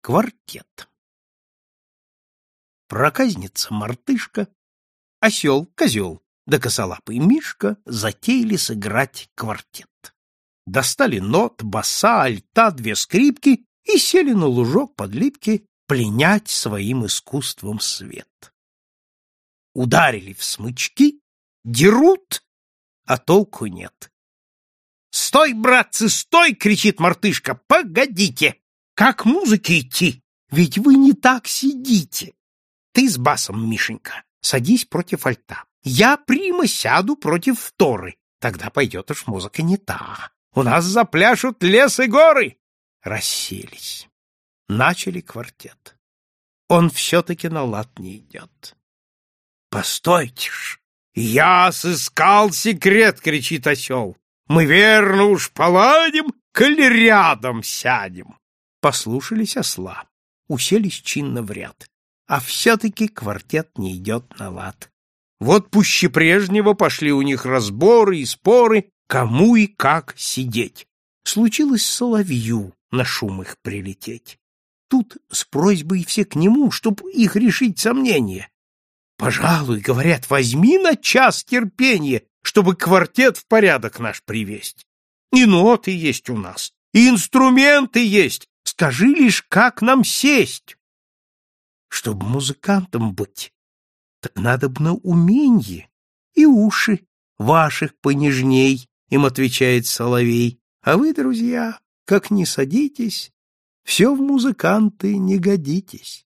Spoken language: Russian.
квартет. Проказница мартышка, осел, козел да косолапый мишка затеяли сыграть квартет. Достали нот, баса, альта, две скрипки и сели на лужок под липки пленять своим искусством свет. Ударили в смычки, дерут, а толку нет. «Стой, братцы, стой!» — кричит мартышка. «Погодите!» как музыке идти, ведь вы не так сидите. Ты с басом, Мишенька, садись против альта. Я прямо сяду против вторы. Тогда пойдет уж музыка не та. У нас запляшут лес и горы. Расселись. Начали квартет. Он все-таки на лад не идет. Постойте ж. Я сыскал секрет, кричит осел. Мы верно уж поладим, коли рядом сядем послушались осла, уселись чинно в ряд. А все-таки квартет не идет на лад. Вот пуще прежнего пошли у них разборы и споры, кому и как сидеть. Случилось соловью на шум их прилететь. Тут с просьбой все к нему, чтоб их решить сомнения. Пожалуй, говорят, возьми на час терпения, чтобы квартет в порядок наш привесть. И ноты есть у нас, и инструменты есть, Скажи лишь, как нам сесть? Чтобы музыкантом быть, так надо б на уменье и уши ваших понежней, им отвечает соловей. А вы, друзья, как не садитесь, все в музыканты не годитесь.